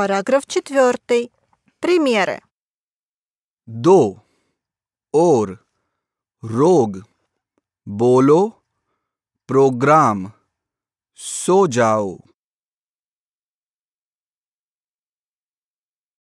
Параграф 4. Примеры. До, ор, рог, боло, प्रोग्राम सो